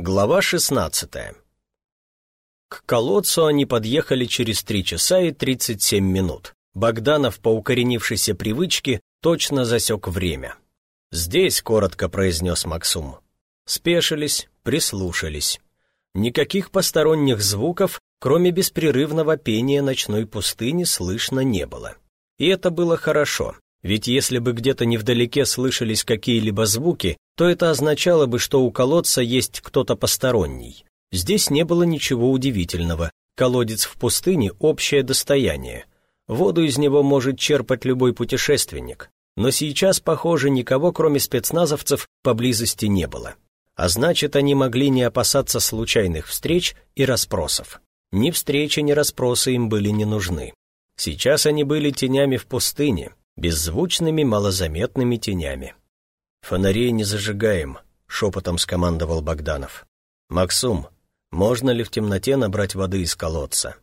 Глава 16 К колодцу они подъехали через три часа и 37 минут. Богданов по укоренившейся привычке точно засек время. «Здесь», — коротко произнес Максум. Спешились, прислушались. Никаких посторонних звуков, кроме беспрерывного пения ночной пустыни, слышно не было. И это было хорошо, ведь если бы где-то невдалеке слышались какие-либо звуки, то это означало бы, что у колодца есть кто-то посторонний. Здесь не было ничего удивительного. Колодец в пустыне – общее достояние. Воду из него может черпать любой путешественник. Но сейчас, похоже, никого, кроме спецназовцев, поблизости не было. А значит, они могли не опасаться случайных встреч и расспросов. Ни встречи, ни расспросы им были не нужны. Сейчас они были тенями в пустыне, беззвучными, малозаметными тенями. «Фонарей не зажигаем», — шепотом скомандовал Богданов. «Максум, можно ли в темноте набрать воды из колодца?»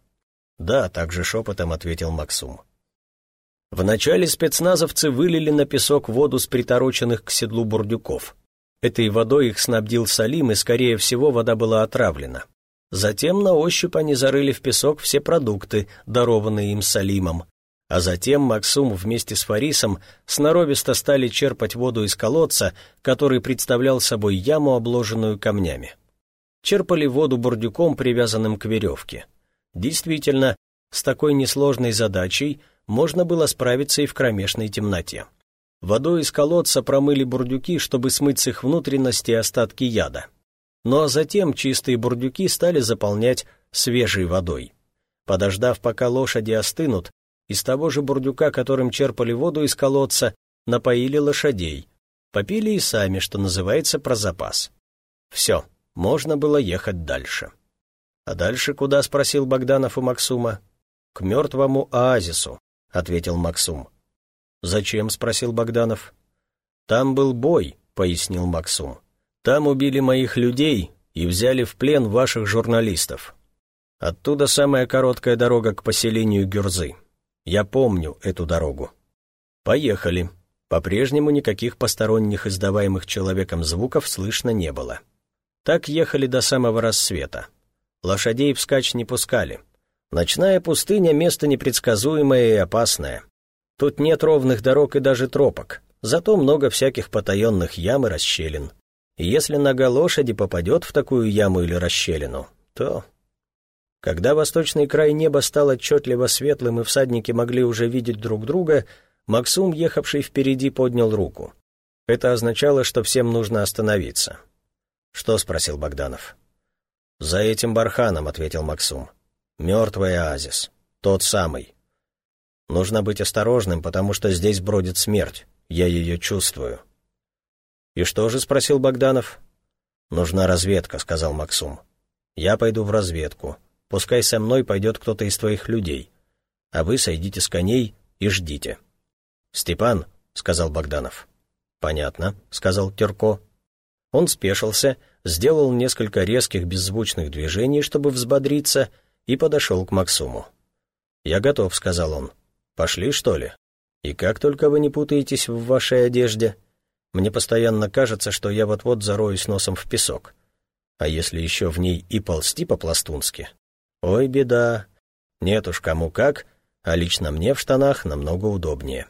«Да», — также шепотом ответил Максум. Вначале спецназовцы вылили на песок воду с притороченных к седлу бурдюков. Этой водой их снабдил Салим, и, скорее всего, вода была отравлена. Затем на ощупь они зарыли в песок все продукты, дарованные им Салимом, а затем Максум вместе с Фарисом сноровисто стали черпать воду из колодца, который представлял собой яму, обложенную камнями. Черпали воду бурдюком, привязанным к веревке. Действительно, с такой несложной задачей можно было справиться и в кромешной темноте. Водой из колодца промыли бурдюки, чтобы смыть с их внутренности остатки яда. Ну а затем чистые бурдюки стали заполнять свежей водой. Подождав, пока лошади остынут, из того же бурдюка, которым черпали воду из колодца, напоили лошадей. Попили и сами, что называется, про запас. Все, можно было ехать дальше. «А дальше куда?» — спросил Богданов у Максума. «К мертвому оазису», — ответил Максум. «Зачем?» — спросил Богданов. «Там был бой», — пояснил Максум. «Там убили моих людей и взяли в плен ваших журналистов. Оттуда самая короткая дорога к поселению Гюрзы. Я помню эту дорогу. Поехали. По-прежнему никаких посторонних издаваемых человеком звуков слышно не было. Так ехали до самого рассвета. Лошадей вскачь не пускали. Ночная пустыня — место непредсказуемое и опасное. Тут нет ровных дорог и даже тропок, зато много всяких потаенных ям и расщелин. И если нога лошади попадет в такую яму или расщелину, то когда восточный край неба стал отчетливо светлым и всадники могли уже видеть друг друга, Максум, ехавший впереди, поднял руку. Это означало, что всем нужно остановиться. «Что?» — спросил Богданов. «За этим барханом», — ответил Максум. «Мертвый оазис. Тот самый. Нужно быть осторожным, потому что здесь бродит смерть. Я ее чувствую». «И что же?» — спросил Богданов. «Нужна разведка», — сказал Максум. «Я пойду в разведку. Пускай со мной пойдет кто-то из твоих людей. А вы сойдите с коней и ждите». «Степан», — сказал Богданов. «Понятно», — сказал Терко. Он спешился, сделал несколько резких беззвучных движений, чтобы взбодриться, и подошел к Максуму. «Я готов», — сказал он. «Пошли, что ли? И как только вы не путаетесь в вашей одежде? Мне постоянно кажется, что я вот-вот зароюсь носом в песок. А если еще в ней и ползти по-пластунски, Ой, беда. Нет уж кому как, а лично мне в штанах намного удобнее.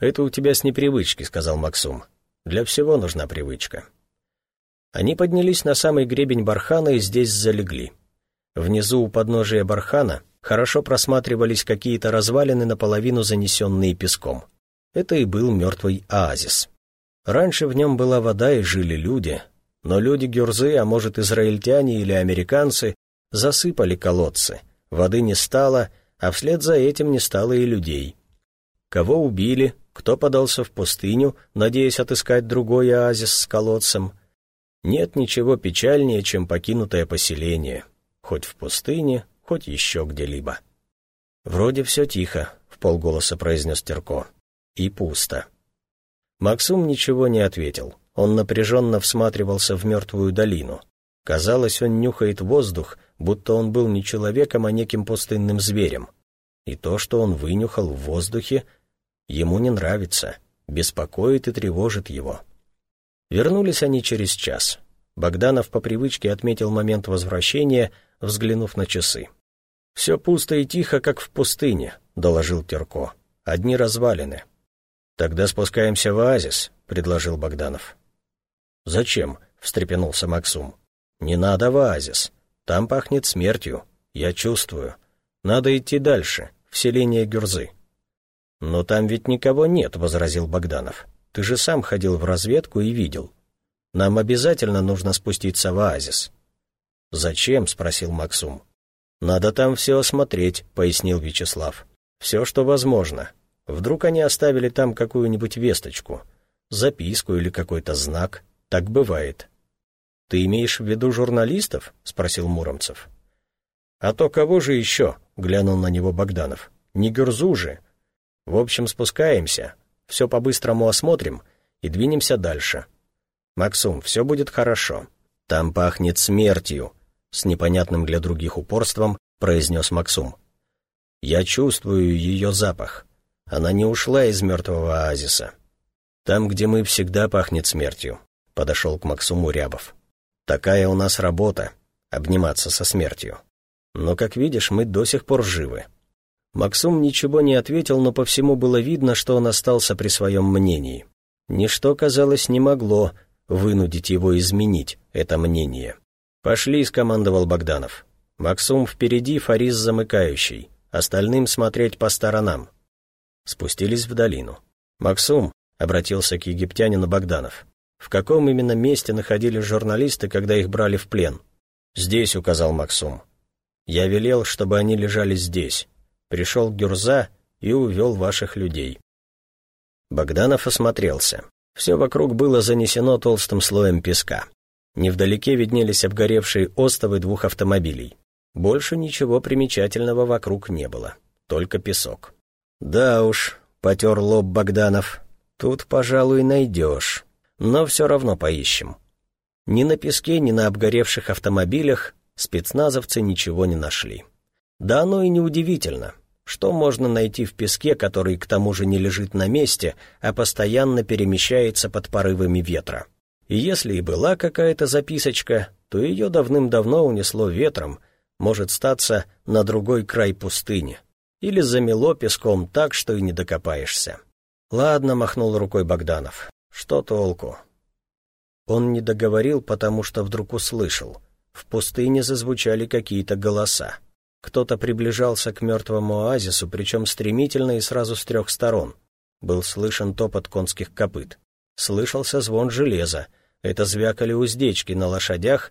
Это у тебя с непривычки, сказал Максум. Для всего нужна привычка. Они поднялись на самый гребень бархана и здесь залегли. Внизу у подножия бархана хорошо просматривались какие-то развалины, наполовину занесенные песком. Это и был мертвый оазис. Раньше в нем была вода и жили люди, но люди Гюрзы, а может израильтяне или американцы, засыпали колодцы, воды не стало, а вслед за этим не стало и людей. Кого убили, кто подался в пустыню, надеясь отыскать другой оазис с колодцем. Нет ничего печальнее, чем покинутое поселение, хоть в пустыне, хоть еще где-либо. «Вроде все тихо», — в полголоса произнес Терко. «И пусто». Максум ничего не ответил. Он напряженно всматривался в мертвую долину. Казалось, он нюхает воздух, будто он был не человеком, а неким пустынным зверем. И то, что он вынюхал в воздухе, ему не нравится, беспокоит и тревожит его. Вернулись они через час. Богданов по привычке отметил момент возвращения, взглянув на часы. «Все пусто и тихо, как в пустыне», — доложил Терко. «Одни развалины». «Тогда спускаемся в оазис», — предложил Богданов. «Зачем?» — встрепенулся Максум. «Не надо в оазис. Там пахнет смертью. Я чувствую. Надо идти дальше, в селение Гюрзы». «Но там ведь никого нет», — возразил Богданов. «Ты же сам ходил в разведку и видел. Нам обязательно нужно спуститься в оазис». «Зачем?» — спросил Максум. «Надо там все осмотреть», — пояснил Вячеслав. «Все, что возможно. Вдруг они оставили там какую-нибудь весточку, записку или какой-то знак. Так бывает». «Ты имеешь в виду журналистов?» — спросил Муромцев. «А то кого же еще?» — глянул на него Богданов. «Не Гюрзу же. В общем, спускаемся, все по-быстрому осмотрим и двинемся дальше. Максум, все будет хорошо. Там пахнет смертью», — с непонятным для других упорством произнес Максум. «Я чувствую ее запах. Она не ушла из мертвого оазиса. Там, где мы, всегда пахнет смертью», — подошел к Максуму Рябов. «Такая у нас работа — обниматься со смертью. Но, как видишь, мы до сих пор живы». Максум ничего не ответил, но по всему было видно, что он остался при своем мнении. Ничто, казалось, не могло вынудить его изменить это мнение. «Пошли», — скомандовал Богданов. «Максум впереди, Фарис замыкающий. Остальным смотреть по сторонам». Спустились в долину. «Максум», — обратился к египтянину Богданов, «в каком именно месте находились журналисты, когда их брали в плен?» «Здесь», — указал Максум. «Я велел, чтобы они лежали здесь. Пришел Гюрза и увел ваших людей». Богданов осмотрелся. Все вокруг было занесено толстым слоем песка. Невдалеке виднелись обгоревшие остовы двух автомобилей. Больше ничего примечательного вокруг не было, только песок. «Да уж», — потер лоб Богданов, — «тут, пожалуй, найдешь, но все равно поищем». Ни на песке, ни на обгоревших автомобилях спецназовцы ничего не нашли. Да оно и неудивительно. Что можно найти в песке, который к тому же не лежит на месте, а постоянно перемещается под порывами ветра? И если и была какая-то записочка, то ее давным-давно унесло ветром, может статься на другой край пустыни. Или замело песком так, что и не докопаешься. «Ладно», — махнул рукой Богданов, — «что толку?» Он не договорил, потому что вдруг услышал. В пустыне зазвучали какие-то голоса. Кто-то приближался к мертвому оазису, причем стремительно и сразу с трех сторон. Был слышен топот конских копыт. Слышался звон железа. Это звякали уздечки на лошадях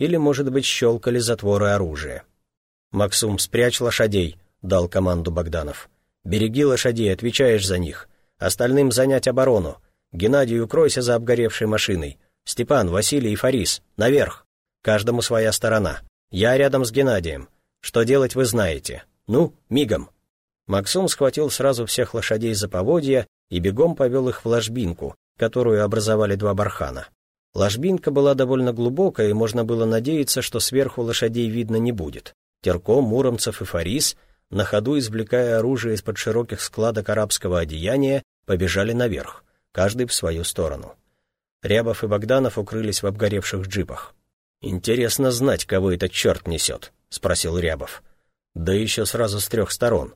или, может быть, щелкали затворы оружия. «Максум, спрячь лошадей», — дал команду Богданов. «Береги лошадей, отвечаешь за них. Остальным занять оборону. Геннадий, укройся за обгоревшей машиной. Степан, Василий и Фарис, наверх. Каждому своя сторона. Я рядом с Геннадием. Что делать вы знаете. Ну, мигом». Максум схватил сразу всех лошадей за поводья и бегом повел их в ложбинку, которую образовали два бархана. Ложбинка была довольно глубокая, и можно было надеяться, что сверху лошадей видно не будет. Терко, Муромцев и Фарис, на ходу извлекая оружие из-под широких складок арабского одеяния, побежали наверх, каждый в свою сторону. Рябов и Богданов укрылись в обгоревших джипах. «Интересно знать, кого этот черт несет», — спросил Рябов. «Да еще сразу с трех сторон.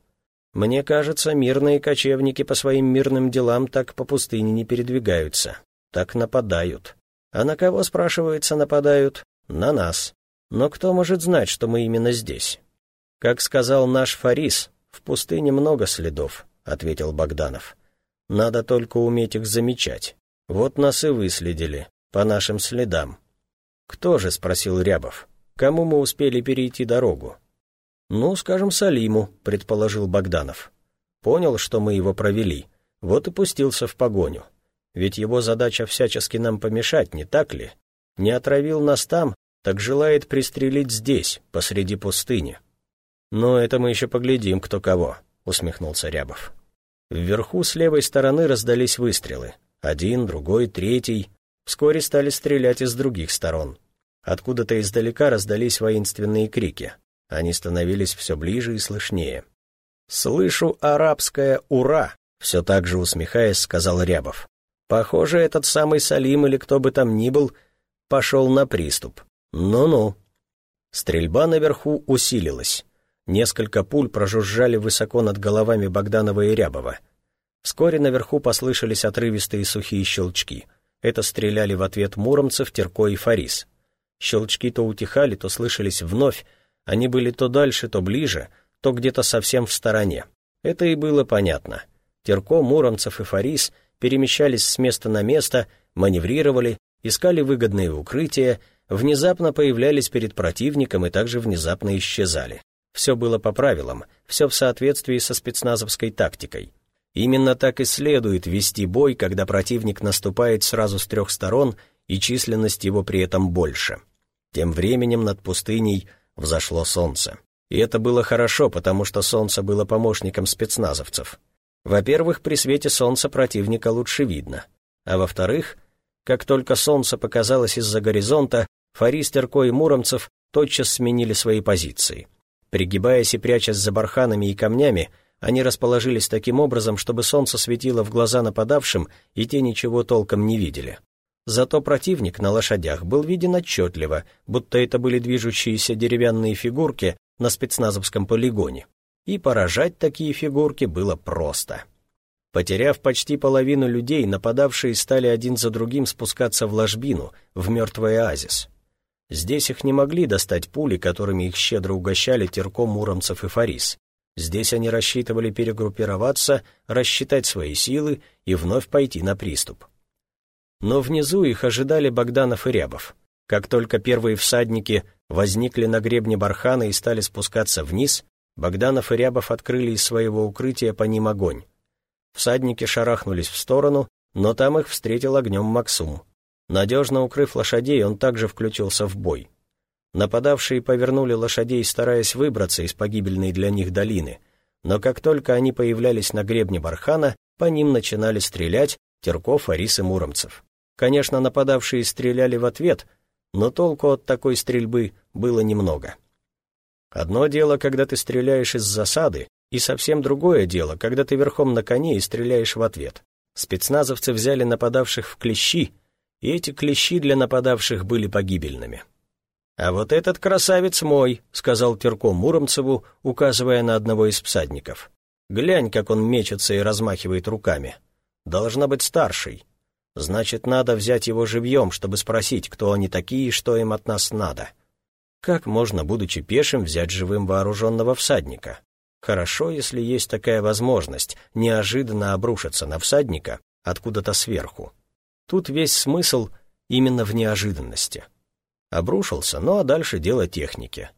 Мне кажется, мирные кочевники по своим мирным делам так по пустыне не передвигаются, так нападают. А на кого, спрашивается, нападают? На нас. Но кто может знать, что мы именно здесь?» «Как сказал наш Фарис, в пустыне много следов», — ответил Богданов. «Надо только уметь их замечать. Вот нас и выследили, по нашим следам». «Кто же?» — спросил Рябов. Кому мы успели перейти дорогу? Ну, скажем, Салиму, предположил Богданов. Понял, что мы его провели, вот и пустился в погоню. Ведь его задача всячески нам помешать, не так ли? Не отравил нас там, так желает пристрелить здесь, посреди пустыни. Но это мы еще поглядим, кто кого, усмехнулся Рябов. Вверху с левой стороны раздались выстрелы. Один, другой, третий. Вскоре стали стрелять из других сторон. Откуда-то издалека раздались воинственные крики. Они становились все ближе и слышнее. «Слышу арабское «Ура!», — все так же усмехаясь, сказал Рябов. «Похоже, этот самый Салим или кто бы там ни был, Пошел на приступ. Ну-ну. Стрельба наверху усилилась. Несколько пуль прожужжали высоко над головами Богданова и Рябова. Вскоре наверху послышались отрывистые сухие щелчки. Это стреляли в ответ муромцев, Терко и Фарис. Щелчки то утихали, то слышались вновь. Они были то дальше, то ближе, то где-то совсем в стороне. Это и было понятно. Терко, Муромцев и Фарис перемещались с места на место, маневрировали, искали выгодные укрытия, внезапно появлялись перед противником и также внезапно исчезали. Все было по правилам, все в соответствии со спецназовской тактикой. Именно так и следует вести бой, когда противник наступает сразу с трех сторон и численность его при этом больше. Тем временем над пустыней взошло солнце. И это было хорошо, потому что солнце было помощником спецназовцев. Во-первых, при свете солнца противника лучше видно. А во-вторых, как только солнце показалось из-за горизонта, Фарис, Терко и Муромцев тотчас сменили свои позиции. Пригибаясь и прячась за барханами и камнями, они расположились таким образом, чтобы солнце светило в глаза нападавшим, и те ничего толком не видели. Зато противник на лошадях был виден отчетливо, будто это были движущиеся деревянные фигурки на спецназовском полигоне. И поражать такие фигурки было просто. Потеряв почти половину людей, нападавшие стали один за другим спускаться в ложбину, в мертвый оазис. Здесь их не могли достать пули, которыми их щедро угощали терком муромцев и фарис. Здесь они рассчитывали перегруппироваться, рассчитать свои силы и вновь пойти на приступ. Но внизу их ожидали Богданов и Рябов. Как только первые всадники возникли на гребне бархана и стали спускаться вниз, Богданов и Рябов открыли из своего укрытия по ним огонь. Всадники шарахнулись в сторону, но там их встретил огнем Максум. Надежно укрыв лошадей, он также включился в бой. Нападавшие повернули лошадей, стараясь выбраться из погибельной для них долины, но как только они появлялись на гребне бархана, по ним начинали стрелять Терков, Арис и Муромцев. Конечно, нападавшие стреляли в ответ, но толку от такой стрельбы было немного. Одно дело, когда ты стреляешь из засады, и совсем другое дело, когда ты верхом на коне и стреляешь в ответ. Спецназовцы взяли нападавших в клещи, и эти клещи для нападавших были погибельными. «А вот этот красавец мой», — сказал Терко Муромцеву, указывая на одного из всадников. «Глянь, как он мечется и размахивает руками. Должна быть старший. Значит, надо взять его живьем, чтобы спросить, кто они такие и что им от нас надо. Как можно, будучи пешим, взять живым вооруженного всадника? Хорошо, если есть такая возможность, неожиданно обрушиться на всадника откуда-то сверху. Тут весь смысл именно в неожиданности. Обрушился, ну а дальше дело техники.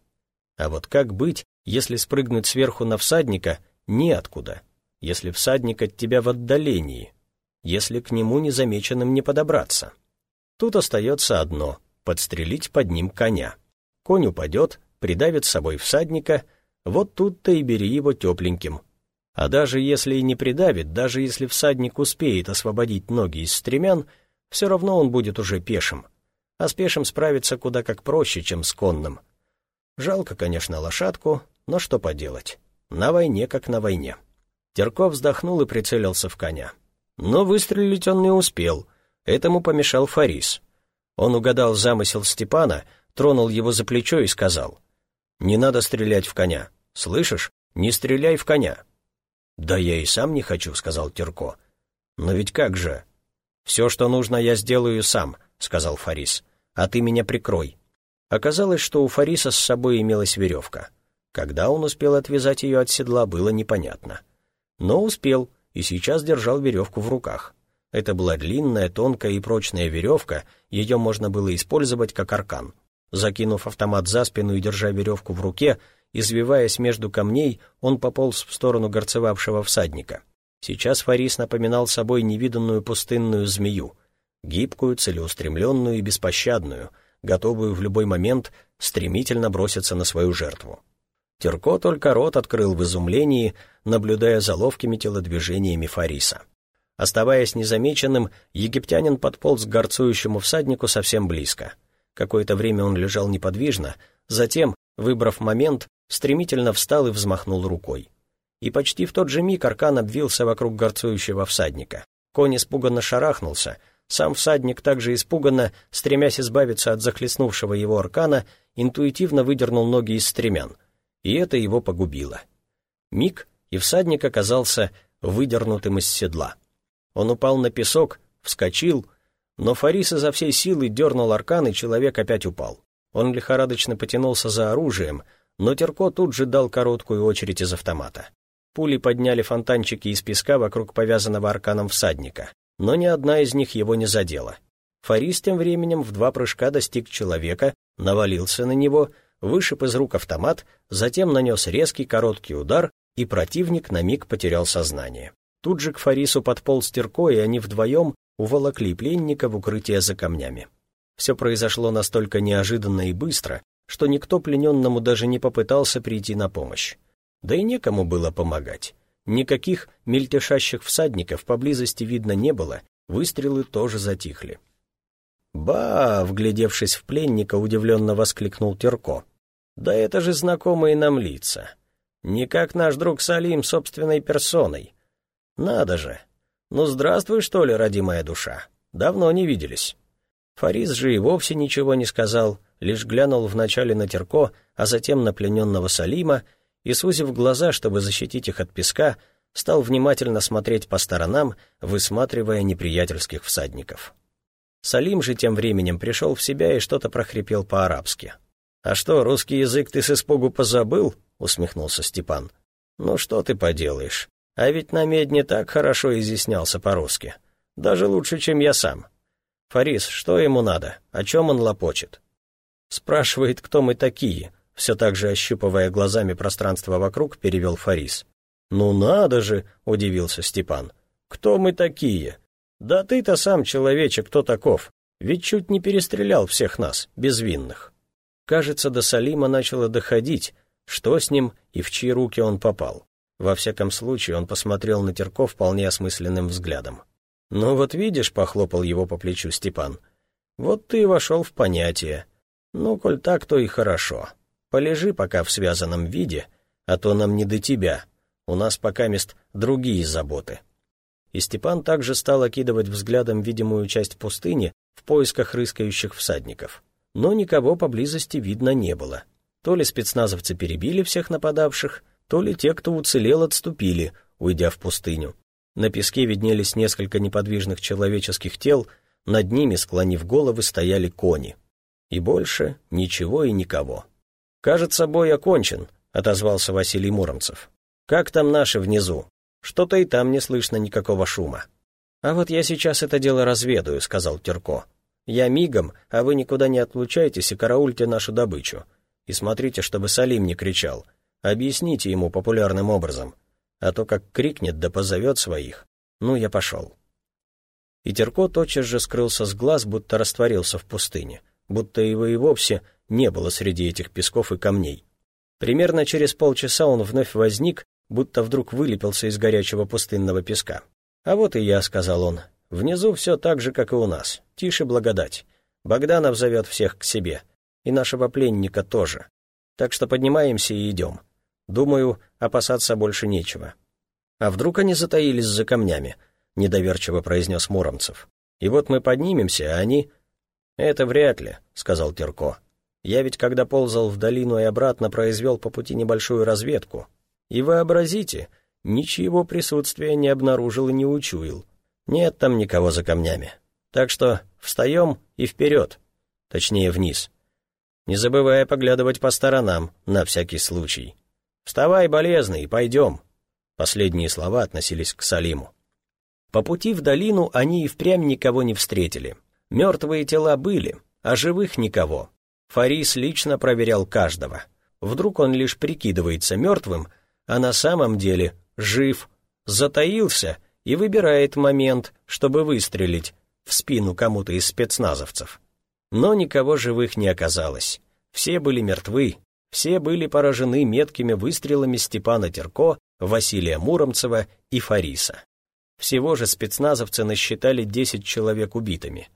А вот как быть, если спрыгнуть сверху на всадника неоткуда, если всадник от тебя в отдалении, если к нему незамеченным не подобраться? Тут остается одно — подстрелить под ним коня. Конь упадет, придавит с собой всадника, вот тут-то и бери его тепленьким. А даже если и не придавит, даже если всадник успеет освободить ноги из стремян, все равно он будет уже пешим. А с пешим справиться куда как проще, чем с конным. Жалко, конечно, лошадку, но что поделать. На войне как на войне. Терков вздохнул и прицелился в коня. Но выстрелить он не успел. Этому помешал Фарис. Он угадал замысел Степана, тронул его за плечо и сказал, «Не надо стрелять в коня. Слышишь? Не стреляй в коня». «Да я и сам не хочу», — сказал Терко. «Но ведь как же?» «Все, что нужно, я сделаю сам», — сказал Фарис. «А ты меня прикрой». Оказалось, что у Фариса с собой имелась веревка. Когда он успел отвязать ее от седла, было непонятно. Но успел, и сейчас держал веревку в руках. Это была длинная, тонкая и прочная веревка, ее можно было использовать как аркан. Закинув автомат за спину и держа веревку в руке, извиваясь между камней, он пополз в сторону горцевавшего всадника. Сейчас Фарис напоминал собой невиданную пустынную змею, гибкую, целеустремленную и беспощадную, готовую в любой момент стремительно броситься на свою жертву. Терко только рот открыл в изумлении, наблюдая за ловкими телодвижениями Фариса. Оставаясь незамеченным, египтянин подполз к горцующему всаднику совсем близко. Какое-то время он лежал неподвижно, затем, выбрав момент, стремительно встал и взмахнул рукой. И почти в тот же миг аркан обвился вокруг горцующего всадника. Конь испуганно шарахнулся, Сам всадник также испуганно, стремясь избавиться от захлестнувшего его аркана, интуитивно выдернул ноги из стремян, и это его погубило. Миг, и всадник оказался выдернутым из седла. Он упал на песок, вскочил, но Фарис изо всей силы дернул аркан, и человек опять упал. Он лихорадочно потянулся за оружием, но Терко тут же дал короткую очередь из автомата. Пули подняли фонтанчики из песка вокруг повязанного арканом всадника, но ни одна из них его не задела. Фарис тем временем в два прыжка достиг человека, навалился на него, вышиб из рук автомат, затем нанес резкий короткий удар, и противник на миг потерял сознание. Тут же к Фарису подполз Терко, и они вдвоем уволокли пленника в укрытие за камнями. Все произошло настолько неожиданно и быстро, что никто плененному даже не попытался прийти на помощь. Да и некому было помогать. Никаких мельтешащих всадников поблизости видно не было, выстрелы тоже затихли. «Ба!» — вглядевшись в пленника, удивленно воскликнул Терко. «Да это же знакомые нам лица. Не как наш друг Салим собственной персоной. Надо же! Ну, здравствуй, что ли, родимая душа. Давно не виделись». Фарис же и вовсе ничего не сказал, лишь глянул вначале на Терко, а затем на плененного Салима и, сузив глаза, чтобы защитить их от песка, стал внимательно смотреть по сторонам, высматривая неприятельских всадников. Салим же тем временем пришел в себя и что-то прохрипел по-арабски. «А что, русский язык ты с испугу позабыл?» — усмехнулся Степан. «Ну что ты поделаешь? А ведь на медне так хорошо изъяснялся по-русски. Даже лучше, чем я сам. Фарис, что ему надо? О чем он лопочет?» Спрашивает, кто мы такие, все так же ощупывая глазами пространство вокруг, перевел Фарис. «Ну надо же!» — удивился Степан. «Кто мы такие? Да ты-то сам, человече, кто таков? Ведь чуть не перестрелял всех нас, безвинных». Кажется, до Салима начало доходить, что с ним и в чьи руки он попал. Во всяком случае, он посмотрел на Терко вполне осмысленным взглядом. «Ну вот видишь», — похлопал его по плечу Степан, — «вот ты вошел в понятие. Ну, коль так, то и хорошо. Полежи пока в связанном виде, а то нам не до тебя. У нас пока мест другие заботы». И Степан также стал окидывать взглядом видимую часть пустыни в поисках рыскающих всадников. Но никого поблизости видно не было. То ли спецназовцы перебили всех нападавших, то ли те, кто уцелел, отступили, уйдя в пустыню. На песке виднелись несколько неподвижных человеческих тел, над ними, склонив головы, стояли кони. И больше ничего и никого. «Кажется, бой окончен», — отозвался Василий Муромцев. «Как там наши внизу? Что-то и там не слышно никакого шума». «А вот я сейчас это дело разведаю», — сказал Терко. «Я мигом, а вы никуда не отлучайтесь и караульте нашу добычу. И смотрите, чтобы Салим не кричал. Объясните ему популярным образом. А то как крикнет да позовет своих. Ну, я пошел». И Терко тотчас же скрылся с глаз, будто растворился в пустыне будто его и вовсе не было среди этих песков и камней. Примерно через полчаса он вновь возник, будто вдруг вылепился из горячего пустынного песка. «А вот и я», — сказал он. «Внизу все так же, как и у нас. Тише благодать. Богданов зовет всех к себе. И нашего пленника тоже. Так что поднимаемся и идем. Думаю, опасаться больше нечего». «А вдруг они затаились за камнями?» — недоверчиво произнес Муромцев. «И вот мы поднимемся, а они...» «Это вряд ли», — сказал Терко. «Я ведь, когда ползал в долину и обратно, произвел по пути небольшую разведку. И вообразите, ничего присутствия не обнаружил и не учуял. Нет там никого за камнями. Так что встаем и вперед, точнее вниз. Не забывая поглядывать по сторонам, на всякий случай. Вставай, болезный, пойдем». Последние слова относились к Салиму. По пути в долину они и впрямь никого не встретили. Мертвые тела были, а живых никого. Фарис лично проверял каждого. Вдруг он лишь прикидывается мертвым, а на самом деле жив, затаился и выбирает момент, чтобы выстрелить в спину кому-то из спецназовцев. Но никого живых не оказалось. Все были мертвы, все были поражены меткими выстрелами Степана Терко, Василия Муромцева и Фариса. Всего же спецназовцы насчитали 10 человек убитыми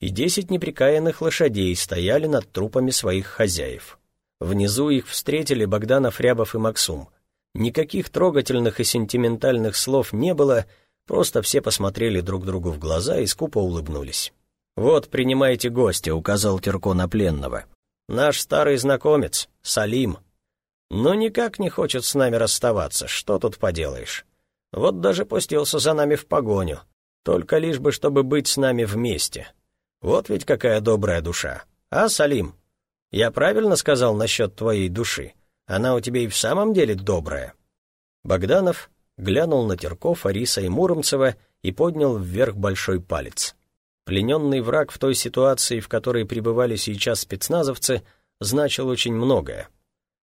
и десять неприкаянных лошадей стояли над трупами своих хозяев. Внизу их встретили Богданов, Рябов и Максум. Никаких трогательных и сентиментальных слов не было, Просто все посмотрели друг другу в глаза и скупо улыбнулись. «Вот, принимайте гостя», — указал Терко на пленного. «Наш старый знакомец, Салим. Но никак не хочет с нами расставаться, что тут поделаешь. Вот даже пустился за нами в погоню, только лишь бы, чтобы быть с нами вместе. Вот ведь какая добрая душа. А, Салим, я правильно сказал насчет твоей души? Она у тебя и в самом деле добрая». Богданов глянул на Терков, Ариса и Муромцева и поднял вверх большой палец. Плененный враг в той ситуации, в которой пребывали сейчас спецназовцы, значил очень многое.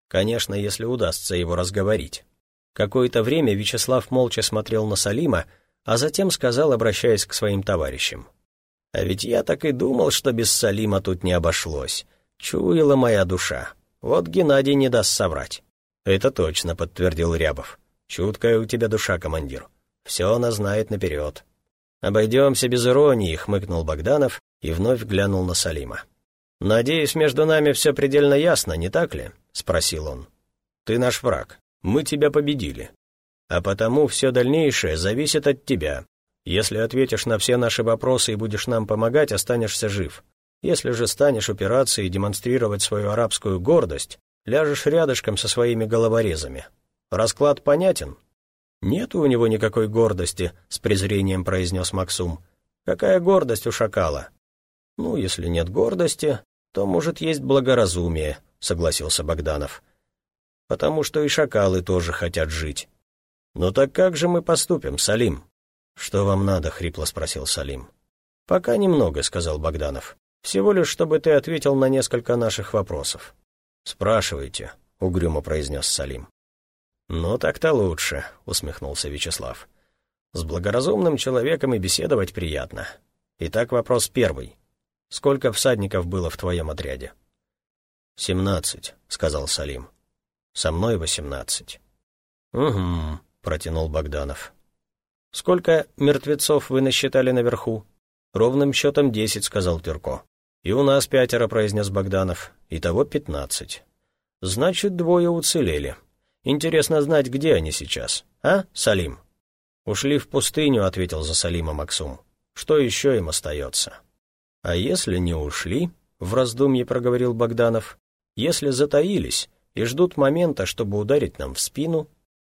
Конечно, если удастся его разговорить. Какое-то время Вячеслав молча смотрел на Салима, а затем сказал, обращаясь к своим товарищам. «А ведь я так и думал, что без Салима тут не обошлось. Чуяла моя душа. Вот Геннадий не даст соврать». «Это точно», — подтвердил Рябов. «Чуткая у тебя душа, командир. Все она знает наперед». «Обойдемся без иронии», — хмыкнул Богданов и вновь глянул на Салима. «Надеюсь, между нами все предельно ясно, не так ли?» — спросил он. «Ты наш враг. Мы тебя победили. А потому все дальнейшее зависит от тебя. Если ответишь на все наши вопросы и будешь нам помогать, останешься жив. Если же станешь упираться и демонстрировать свою арабскую гордость, ляжешь рядышком со своими головорезами. Расклад понятен?» «Нет у него никакой гордости», — с презрением произнес Максум. «Какая гордость у шакала?» «Ну, если нет гордости, то, может, есть благоразумие», — согласился Богданов. «Потому что и шакалы тоже хотят жить». «Ну так как же мы поступим, Салим?» «Что вам надо?» — хрипло спросил Салим. «Пока немного», — сказал Богданов. «Всего лишь, чтобы ты ответил на несколько наших вопросов». «Спрашивайте», — угрюмо произнес Салим. «Ну, так-то лучше», — усмехнулся Вячеслав. «С благоразумным человеком и беседовать приятно. Итак, вопрос первый. Сколько всадников было в твоем отряде?» «Семнадцать», — сказал Салим. «Со мной восемнадцать». «Угу», — протянул Богданов. «Сколько мертвецов вы насчитали наверху?» «Ровным счетом десять», — сказал Тюрко. «И у нас пятеро», — произнес Богданов. «Итого пятнадцать». «Значит, двое уцелели». Интересно знать, где они сейчас. А, Салим?» «Ушли в пустыню», — ответил за Салима Максум. «Что еще им остается?» «А если не ушли?» — в раздумье проговорил Богданов. «Если затаились и ждут момента, чтобы ударить нам в спину?»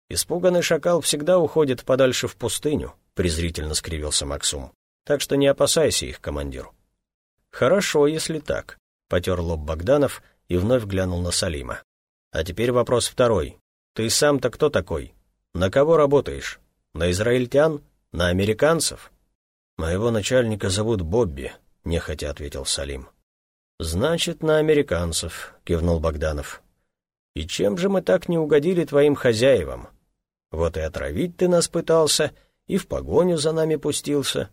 «Испуганный шакал всегда уходит подальше в пустыню», — презрительно скривился Максум. «Так что не опасайся их, командир». «Хорошо, если так», — потер лоб Богданов и вновь глянул на Салима. «А теперь вопрос второй. Ты сам-то кто такой? На кого работаешь? На израильтян? На американцев? Моего начальника зовут Бобби, нехотя ответил Салим. Значит, на американцев, кивнул Богданов. И чем же мы так не угодили твоим хозяевам? Вот и отравить ты нас пытался, и в погоню за нами пустился.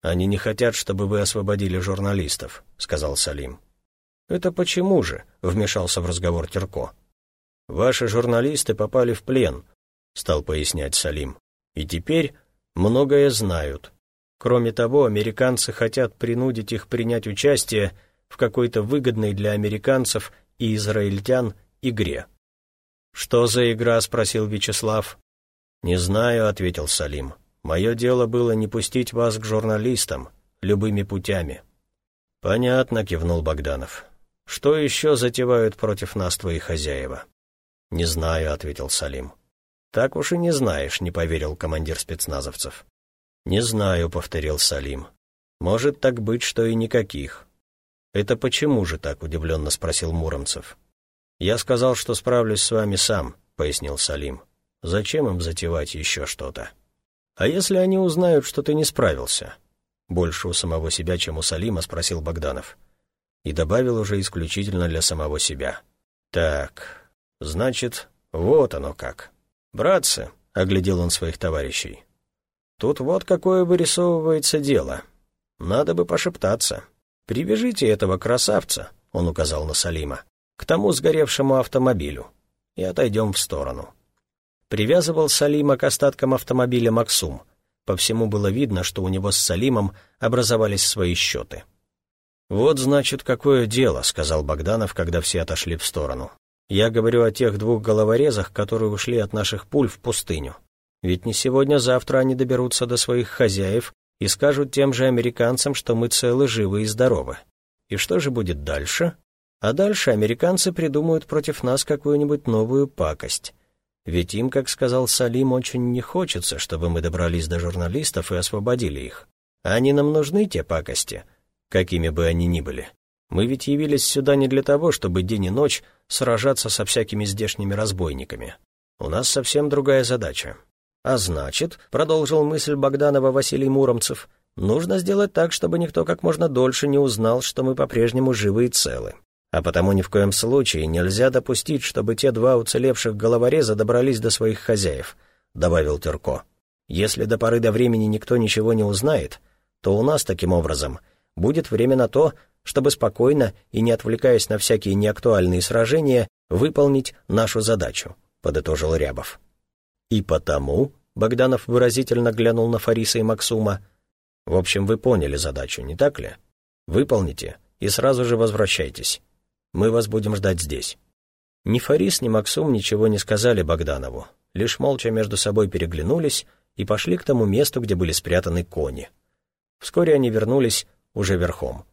Они не хотят, чтобы вы освободили журналистов, сказал Салим. Это почему же? вмешался в разговор Терко. «Ваши журналисты попали в плен», — стал пояснять Салим. «И теперь многое знают. Кроме того, американцы хотят принудить их принять участие в какой-то выгодной для американцев и израильтян игре». «Что за игра?» — спросил Вячеслав. «Не знаю», — ответил Салим. «Мое дело было не пустить вас к журналистам, любыми путями». «Понятно», — кивнул Богданов. «Что еще затевают против нас твои хозяева?» «Не знаю», — ответил Салим. «Так уж и не знаешь», — не поверил командир спецназовцев. «Не знаю», — повторил Салим. «Может так быть, что и никаких». «Это почему же так?» — удивленно спросил Муромцев. «Я сказал, что справлюсь с вами сам», — пояснил Салим. «Зачем им затевать еще что-то?» «А если они узнают, что ты не справился?» Больше у самого себя, чем у Салима, спросил Богданов. И добавил уже исключительно для самого себя. «Так, Значит, вот оно как. Братцы, — оглядел он своих товарищей, — тут вот какое вырисовывается дело. Надо бы пошептаться. Привяжите этого красавца, — он указал на Салима, — к тому сгоревшему автомобилю, и отойдем в сторону. Привязывал Салима к остаткам автомобиля Максум. По всему было видно, что у него с Салимом образовались свои счеты. «Вот, значит, какое дело», — сказал Богданов, когда все отошли в сторону. Я говорю о тех двух головорезах, которые ушли от наших пуль в пустыню. Ведь не сегодня-завтра они доберутся до своих хозяев и скажут тем же американцам, что мы целы, живы и здоровы. И что же будет дальше? А дальше американцы придумают против нас какую-нибудь новую пакость. Ведь им, как сказал Салим, очень не хочется, чтобы мы добрались до журналистов и освободили их. Они нам нужны, те пакости, какими бы они ни были. Мы ведь явились сюда не для того, чтобы день и ночь сражаться со всякими здешними разбойниками. У нас совсем другая задача. А значит, продолжил мысль Богданова Василий Муромцев, нужно сделать так, чтобы никто как можно дольше не узнал, что мы по-прежнему живы и целы. А потому ни в коем случае нельзя допустить, чтобы те два уцелевших головореза добрались до своих хозяев, добавил Терко. Если до поры до времени никто ничего не узнает, то у нас таким образом будет время на то, чтобы спокойно и не отвлекаясь на всякие неактуальные сражения, выполнить нашу задачу», — подытожил Рябов. «И потому», — Богданов выразительно глянул на Фариса и Максума, «в общем, вы поняли задачу, не так ли? Выполните и сразу же возвращайтесь. Мы вас будем ждать здесь». Ни Фарис, ни Максум ничего не сказали Богданову, лишь молча между собой переглянулись и пошли к тому месту, где были спрятаны кони. Вскоре они вернулись уже верхом.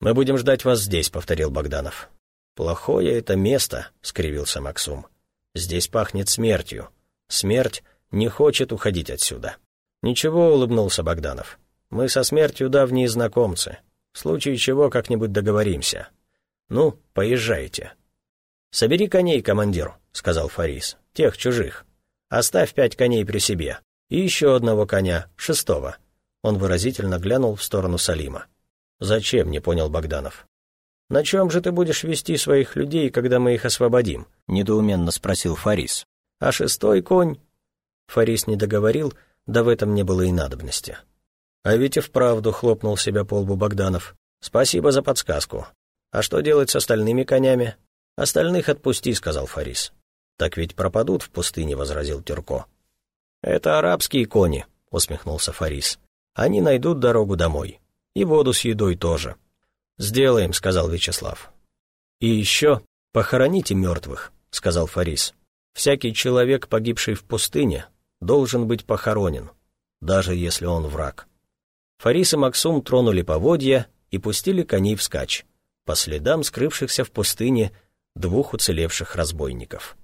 «Мы будем ждать вас здесь», — повторил Богданов. «Плохое это место», — скривился Максум. «Здесь пахнет смертью. Смерть не хочет уходить отсюда». «Ничего», — улыбнулся Богданов. «Мы со смертью давние знакомцы. В случае чего как-нибудь договоримся. Ну, поезжайте». «Собери коней, командир», — сказал Фарис. «Тех чужих. Оставь пять коней при себе. И еще одного коня, шестого». Он выразительно глянул в сторону Салима. «Зачем?» — не понял Богданов. «На чем же ты будешь вести своих людей, когда мы их освободим?» — недоуменно спросил Фарис. «А шестой конь?» Фарис не договорил, да в этом не было и надобности. А ведь и вправду хлопнул себя по лбу Богданов. «Спасибо за подсказку. А что делать с остальными конями?» «Остальных отпусти», — сказал Фарис. «Так ведь пропадут в пустыне», — возразил Тюрко. «Это арабские кони», — усмехнулся Фарис. «Они найдут дорогу домой». И воду с едой тоже. «Сделаем», — сказал Вячеслав. «И еще похороните мертвых», — сказал Фарис. «Всякий человек, погибший в пустыне, должен быть похоронен, даже если он враг». Фарис и Максум тронули поводья и пустили коней вскачь, по следам скрывшихся в пустыне двух уцелевших разбойников.